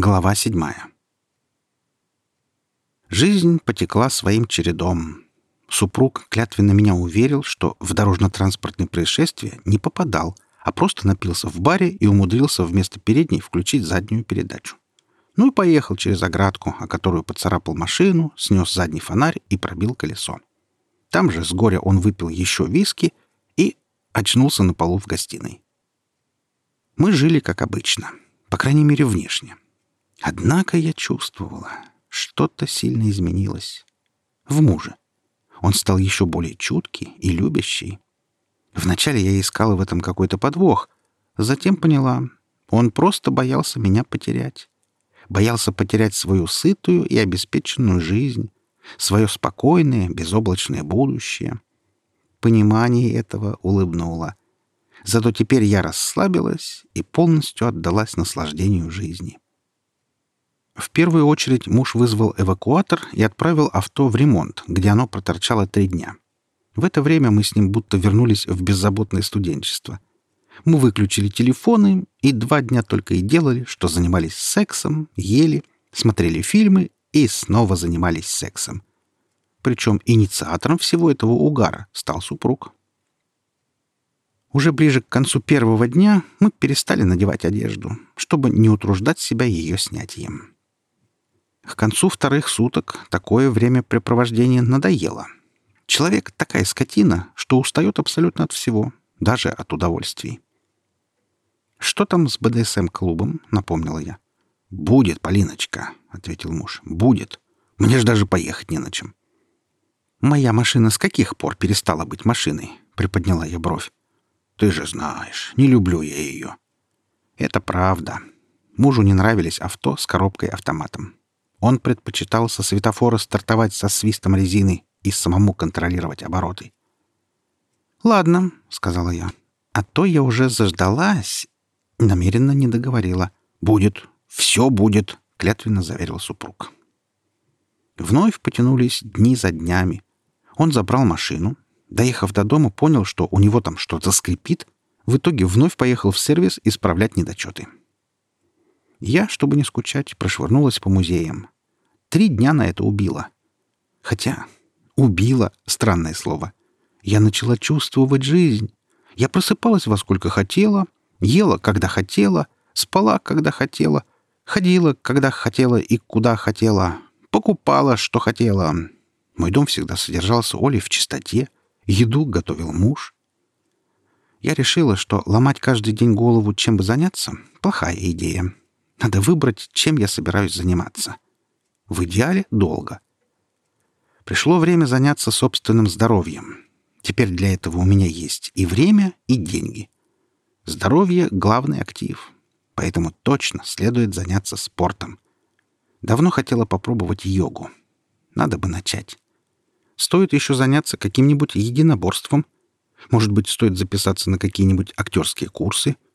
Глава седьмая. Жизнь потекла своим чередом. Супруг клятвенно меня уверил, что в дорожно-транспортные происшествия не попадал, а просто напился в баре и умудрился вместо передней включить заднюю передачу. Ну и поехал через оградку, о которую поцарапал машину, снес задний фонарь и пробил колесо. Там же с горя он выпил еще виски и очнулся на полу в гостиной. Мы жили как обычно, по крайней мере, внешне. Однако я чувствовала, что-то сильно изменилось. В муже. Он стал еще более чуткий и любящий. Вначале я искала в этом какой-то подвох, затем поняла, он просто боялся меня потерять. Боялся потерять свою сытую и обеспеченную жизнь, свое спокойное, безоблачное будущее. Понимание этого улыбнуло. Зато теперь я расслабилась и полностью отдалась наслаждению жизни. Первую очередь муж вызвал эвакуатор и отправил авто в ремонт, где оно проторчало три дня. В это время мы с ним будто вернулись в беззаботное студенчество. Мы выключили телефоны и два дня только и делали, что занимались сексом, ели, смотрели фильмы и снова занимались сексом. Причем инициатором всего этого угара стал супруг. Уже ближе к концу первого дня мы перестали надевать одежду, чтобы не утруждать себя ее снятием. К концу вторых суток такое времяпрепровождение надоело. Человек такая скотина, что устает абсолютно от всего, даже от удовольствий. «Что там с БДСМ-клубом?» — напомнила я. «Будет, Полиночка», — ответил муж. «Будет. Мне ж даже поехать не на чем». «Моя машина с каких пор перестала быть машиной?» — приподняла я бровь. «Ты же знаешь, не люблю я ее». «Это правда. Мужу не нравились авто с коробкой-автоматом. Он предпочитал со светофора стартовать со свистом резины и самому контролировать обороты. «Ладно», — сказала я, — «а то я уже заждалась». Намеренно не договорила. «Будет. Все будет», — клятвенно заверил супруг. Вновь потянулись дни за днями. Он забрал машину. Доехав до дома, понял, что у него там что-то скрипит. В итоге вновь поехал в сервис исправлять недочеты. Я, чтобы не скучать, прошвырнулась по музеям. Три дня на это убила. Хотя «убила» — странное слово. Я начала чувствовать жизнь. Я просыпалась во сколько хотела, ела, когда хотела, спала, когда хотела, ходила, когда хотела и куда хотела, покупала, что хотела. Мой дом всегда содержался Олей в чистоте, еду готовил муж. Я решила, что ломать каждый день голову, чем бы заняться — плохая идея. Надо выбрать, чем я собираюсь заниматься. В идеале долго. Пришло время заняться собственным здоровьем. Теперь для этого у меня есть и время, и деньги. Здоровье — главный актив. Поэтому точно следует заняться спортом. Давно хотела попробовать йогу. Надо бы начать. Стоит еще заняться каким-нибудь единоборством. Может быть, стоит записаться на какие-нибудь актерские курсы —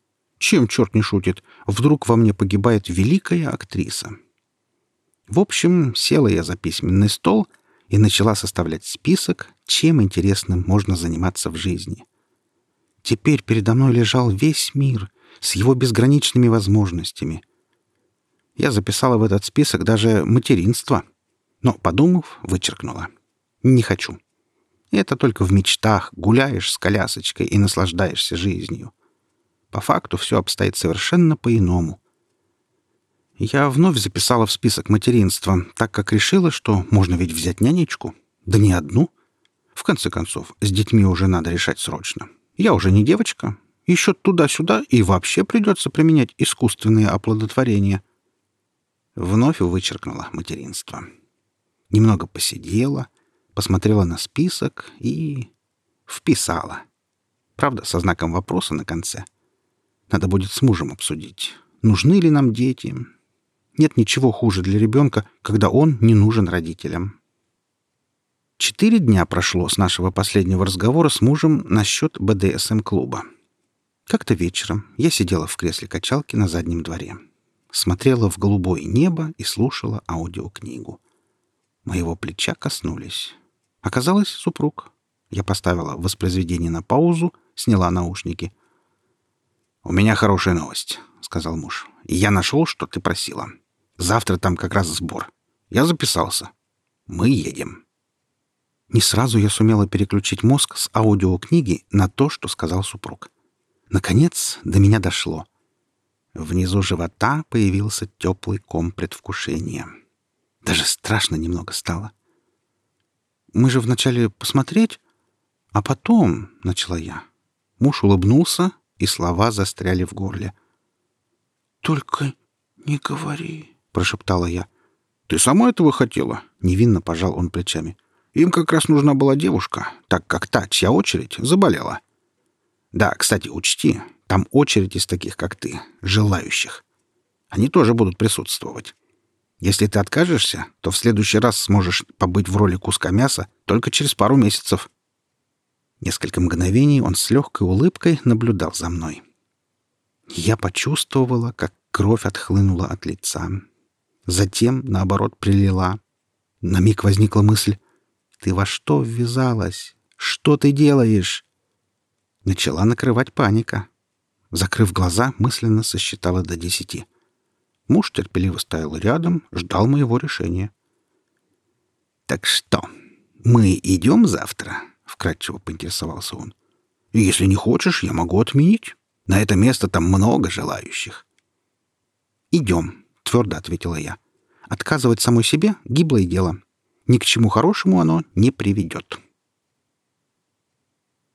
чем черт не шутит? Вдруг во мне погибает великая актриса. В общем, села я за письменный стол и начала составлять список, чем интересным можно заниматься в жизни. Теперь передо мной лежал весь мир с его безграничными возможностями. Я записала в этот список даже материнство, но, подумав, вычеркнула. Не хочу. Это только в мечтах гуляешь с колясочкой и наслаждаешься жизнью. По факту все обстоит совершенно по-иному. Я вновь записала в список материнства, так как решила, что можно ведь взять нянечку. Да не одну. В конце концов, с детьми уже надо решать срочно. Я уже не девочка. Еще туда-сюда и вообще придется применять искусственное оплодотворение. Вновь вычеркнула материнство. Немного посидела, посмотрела на список и... вписала. Правда, со знаком вопроса на конце. Надо будет с мужем обсудить, нужны ли нам дети. Нет ничего хуже для ребенка, когда он не нужен родителям. Четыре дня прошло с нашего последнего разговора с мужем насчет БДСМ-клуба. Как-то вечером я сидела в кресле качалки на заднем дворе. Смотрела в голубое небо и слушала аудиокнигу. Моего плеча коснулись. Оказалось, супруг. Я поставила воспроизведение на паузу, сняла наушники — «У меня хорошая новость», — сказал муж. «Я нашел, что ты просила. Завтра там как раз сбор. Я записался. Мы едем. Не сразу я сумела переключить мозг с аудиокниги на то, что сказал супруг. Наконец, до меня дошло. Внизу живота появился теплый ком предвкушения. Даже страшно немного стало. «Мы же вначале посмотреть, а потом...» — начала я. Муж улыбнулся, и слова застряли в горле. «Только не говори», — прошептала я. «Ты сама этого хотела?» — невинно пожал он плечами. «Им как раз нужна была девушка, так как та, чья очередь, заболела». «Да, кстати, учти, там очередь из таких, как ты, желающих. Они тоже будут присутствовать. Если ты откажешься, то в следующий раз сможешь побыть в роли куска мяса только через пару месяцев». Несколько мгновений он с легкой улыбкой наблюдал за мной. Я почувствовала, как кровь отхлынула от лица. Затем, наоборот, прилила. На миг возникла мысль. «Ты во что ввязалась? Что ты делаешь?» Начала накрывать паника. Закрыв глаза, мысленно сосчитала до десяти. Муж терпеливо стоял рядом, ждал моего решения. «Так что, мы идем завтра?» — вкратчиво поинтересовался он. «Если не хочешь, я могу отменить. На это место там много желающих». «Идем», — твердо ответила я. «Отказывать самой себе — гиблое дело. Ни к чему хорошему оно не приведет».